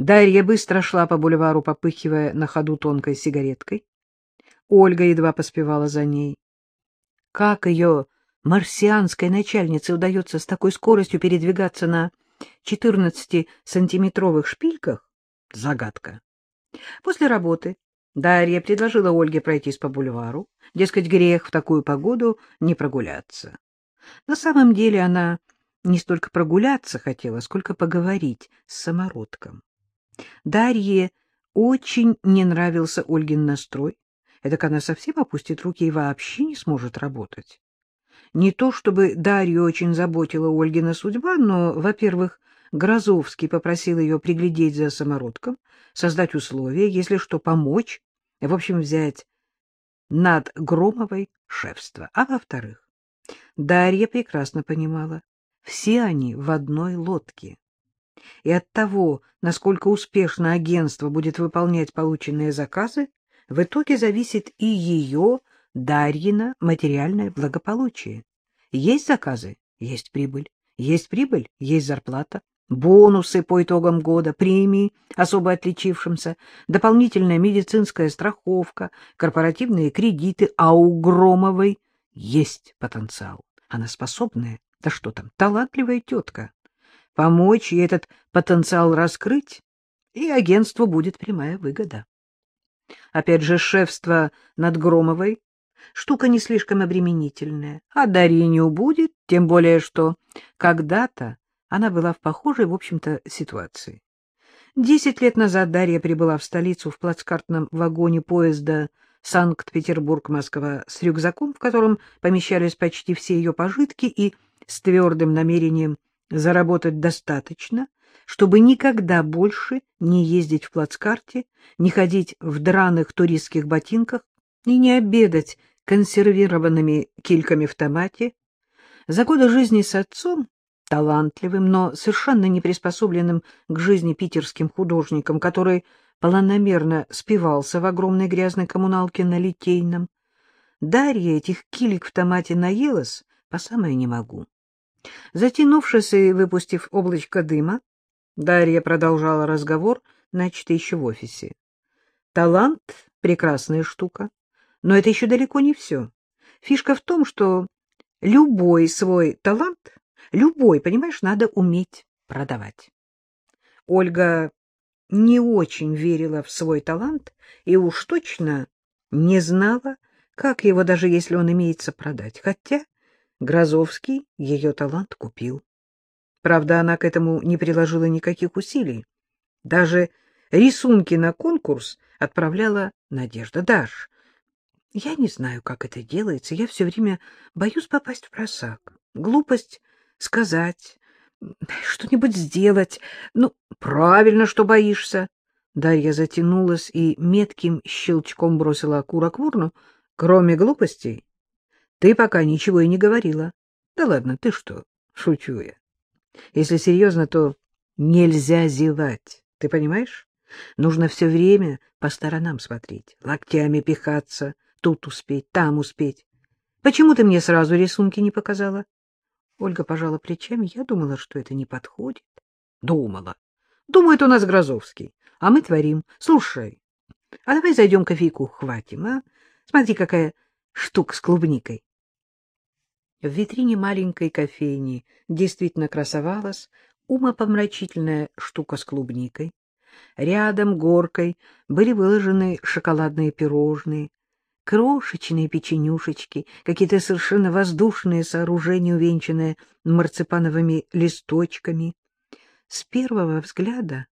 Дарья быстро шла по бульвару, попыхивая на ходу тонкой сигареткой. Ольга едва поспевала за ней. Как ее марсианской начальнице удается с такой скоростью передвигаться на 14-сантиметровых шпильках? Загадка. После работы Дарья предложила Ольге пройтись по бульвару. Дескать, грех в такую погоду не прогуляться. На самом деле она не столько прогуляться хотела, сколько поговорить с самородком. Дарье очень не нравился Ольгин настрой. Эдак она совсем опустит руки и вообще не сможет работать. Не то чтобы Дарью очень заботила Ольгина судьба, но, во-первых, Грозовский попросил ее приглядеть за самородком, создать условия, если что, помочь, в общем, взять над Громовой шефство. А во-вторых, Дарья прекрасно понимала, все они в одной лодке. И от того, насколько успешно агентство будет выполнять полученные заказы, в итоге зависит и ее, Дарьина, материальное благополучие. Есть заказы — есть прибыль. Есть прибыль — есть зарплата. Бонусы по итогам года, премии особо отличившимся, дополнительная медицинская страховка, корпоративные кредиты, а у Громовой есть потенциал. Она способная, да что там, талантливая тетка. Помочь ей этот потенциал раскрыть, и агентству будет прямая выгода. Опять же, шефство над Громовой — штука не слишком обременительная, а Дарье не убудет, тем более что когда-то она была в похожей, в общем-то, ситуации. Десять лет назад Дарья прибыла в столицу в плацкартном вагоне поезда Санкт-Петербург-Москва с рюкзаком, в котором помещались почти все ее пожитки, и с твердым намерением заработать достаточно, чтобы никогда больше не ездить в плацкарте, не ходить в драных туристских ботинках и не обедать консервированными кильками в томате. За годы жизни с отцом, талантливым, но совершенно не приспособленным к жизни питерским художником, который планомерно спивался в огромной грязной коммуналке на Литейном, Дарья этих килик в томате наелась, по самое не могу. Затянувшись и выпустив облачко дыма, Дарья продолжала разговор, начатый еще в офисе. Талант — прекрасная штука, но это еще далеко не все. Фишка в том, что любой свой талант, любой, понимаешь, надо уметь продавать. Ольга не очень верила в свой талант и уж точно не знала, как его, даже если он имеется, продать. Хотя Грозовский ее талант купил. Правда, она к этому не приложила никаких усилий. Даже рисунки на конкурс отправляла Надежда Даш. Я не знаю, как это делается. Я все время боюсь попасть в просак. Глупость сказать, что-нибудь сделать. Ну, правильно, что боишься. Дарья затянулась и метким щелчком бросила окурок в урну. Кроме глупостей, ты пока ничего и не говорила. Да ладно, ты что? Шучу я. Если серьезно, то нельзя зевать. Ты понимаешь? Нужно все время по сторонам смотреть, локтями пихаться, тут успеть, там успеть. Почему ты мне сразу рисунки не показала? Ольга пожала плечами. Я думала, что это не подходит. Думала. Думает у нас Грозовский. А мы творим. Слушай, а давай зайдем кофейку хватим, а? Смотри, какая штука с клубникой. В витрине маленькой кофейни действительно красовалась умопомрачительная штука с клубникой. Рядом горкой были выложены шоколадные пирожные, крошечные печенюшечки, какие-то совершенно воздушные сооружения, увенчанные марципановыми листочками. С первого взгляда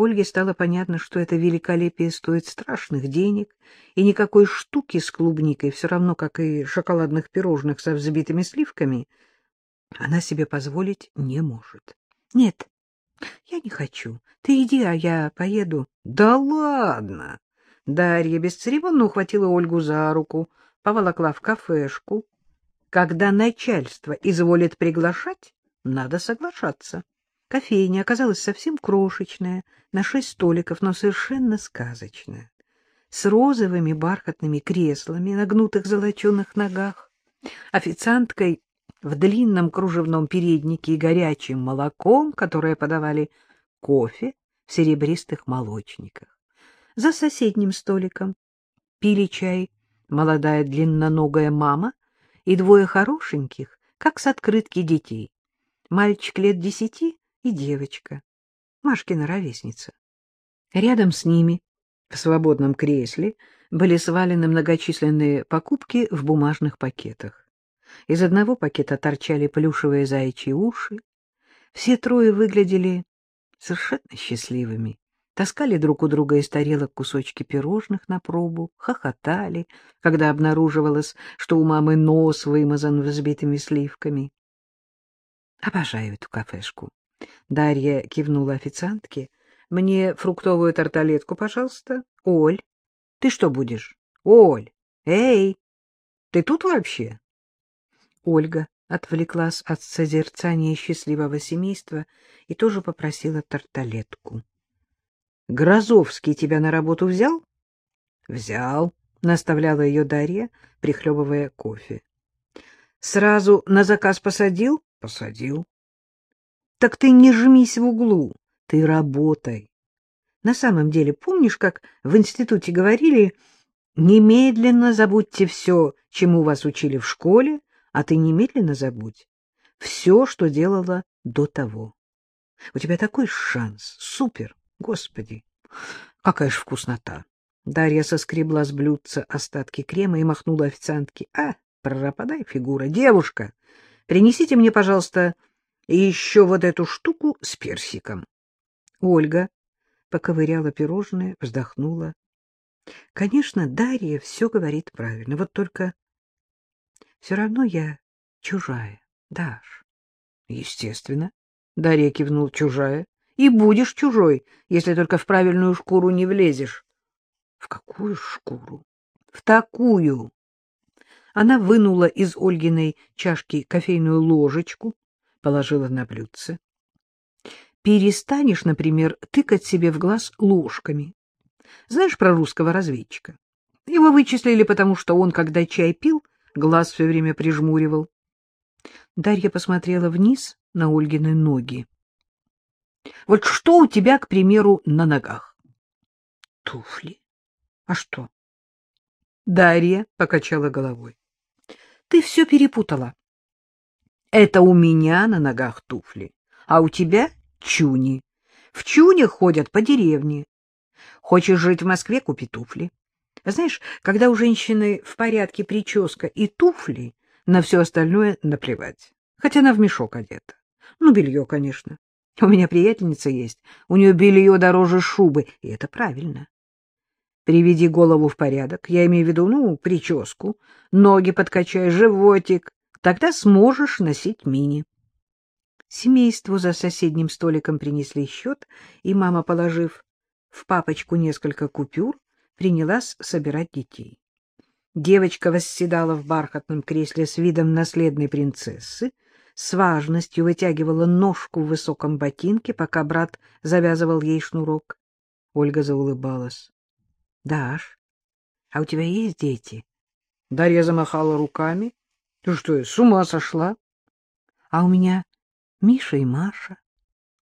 Ольге стало понятно, что это великолепие стоит страшных денег, и никакой штуки с клубникой, все равно, как и шоколадных пирожных со взбитыми сливками, она себе позволить не может. — Нет, я не хочу. Ты иди, а я поеду. — Да ладно! Дарья бесцеремонно ухватила Ольгу за руку, поволокла в кафешку. Когда начальство изволит приглашать, надо соглашаться. Кофейня оказалась совсем крошечная, на шесть столиков, но совершенно сказочная, с розовыми бархатными креслами на гнутых золоченых ногах, официанткой в длинном кружевном переднике и горячим молоком, которое подавали кофе, в серебристых молочниках. За соседним столиком пили чай молодая длинноногая мама и двое хорошеньких, как с открытки детей. Мальчик лет десяти и девочка, Машкина ровесница. Рядом с ними, в свободном кресле, были свалены многочисленные покупки в бумажных пакетах. Из одного пакета торчали плюшевые заячьи уши. Все трое выглядели совершенно счастливыми. Таскали друг у друга из тарелок кусочки пирожных на пробу, хохотали, когда обнаруживалось, что у мамы нос вымазан взбитыми сливками. Обожаю эту кафешку. Дарья кивнула официантке. Мне фруктовую тарталетку, пожалуйста. Оль, ты что будешь? Оль, эй, ты тут вообще? Ольга отвлеклась от созерцания счастливого семейства и тоже попросила тарталетку. — Грозовский тебя на работу взял? — Взял, — наставляла ее Дарья, прихлебывая кофе. — Сразу на заказ посадил? — Посадил. — Так ты не жмись в углу, ты работай. На самом деле, помнишь, как в институте говорили, немедленно забудьте все, чему вас учили в школе, а ты немедленно забудь все, что делала до того. У тебя такой шанс. Супер. Господи, какая ж вкуснота. Дарья соскребла с блюдца остатки крема и махнула официантке. — А, пропадай, фигура. Девушка, принесите мне, пожалуйста, еще вот эту штуку с персиком. Ольга поковыряла пирожное, вздохнула. Конечно, Дарья все говорит правильно, вот только все равно я чужая, Даш. Естественно. Дарья кивнул чужая. И будешь чужой, если только в правильную шкуру не влезешь. В какую шкуру? В такую. Она вынула из Ольгиной чашки кофейную ложечку, положила на блюдце. Перестанешь, например, тыкать себе в глаз ложками. Знаешь про русского разведчика? Его вычислили, потому что он, когда чай пил, глаз все время прижмуривал. Дарья посмотрела вниз на Ольгины ноги. — Вот что у тебя, к примеру, на ногах? — Туфли. А что? Дарья покачала головой. — Ты все перепутала. Это у меня на ногах туфли, а у тебя чуни. В чунях ходят по деревне. Хочешь жить в Москве — купи туфли. Знаешь, когда у женщины в порядке прическа и туфли, на все остальное наплевать. Хотя она в мешок одета. Ну, белье, конечно. У меня приятельница есть, у нее белье дороже шубы, и это правильно. Приведи голову в порядок, я имею в виду, ну, прическу, ноги подкачай, животик, тогда сможешь носить мини. Семейству за соседним столиком принесли счет, и мама, положив в папочку несколько купюр, принялась собирать детей. Девочка восседала в бархатном кресле с видом наследной принцессы, с важностью вытягивала ножку в высоком ботинке, пока брат завязывал ей шнурок. Ольга заулыбалась. — Даш, а у тебя есть дети? Дарья замахала руками. — Ты что, с ума сошла? — А у меня Миша и Маша.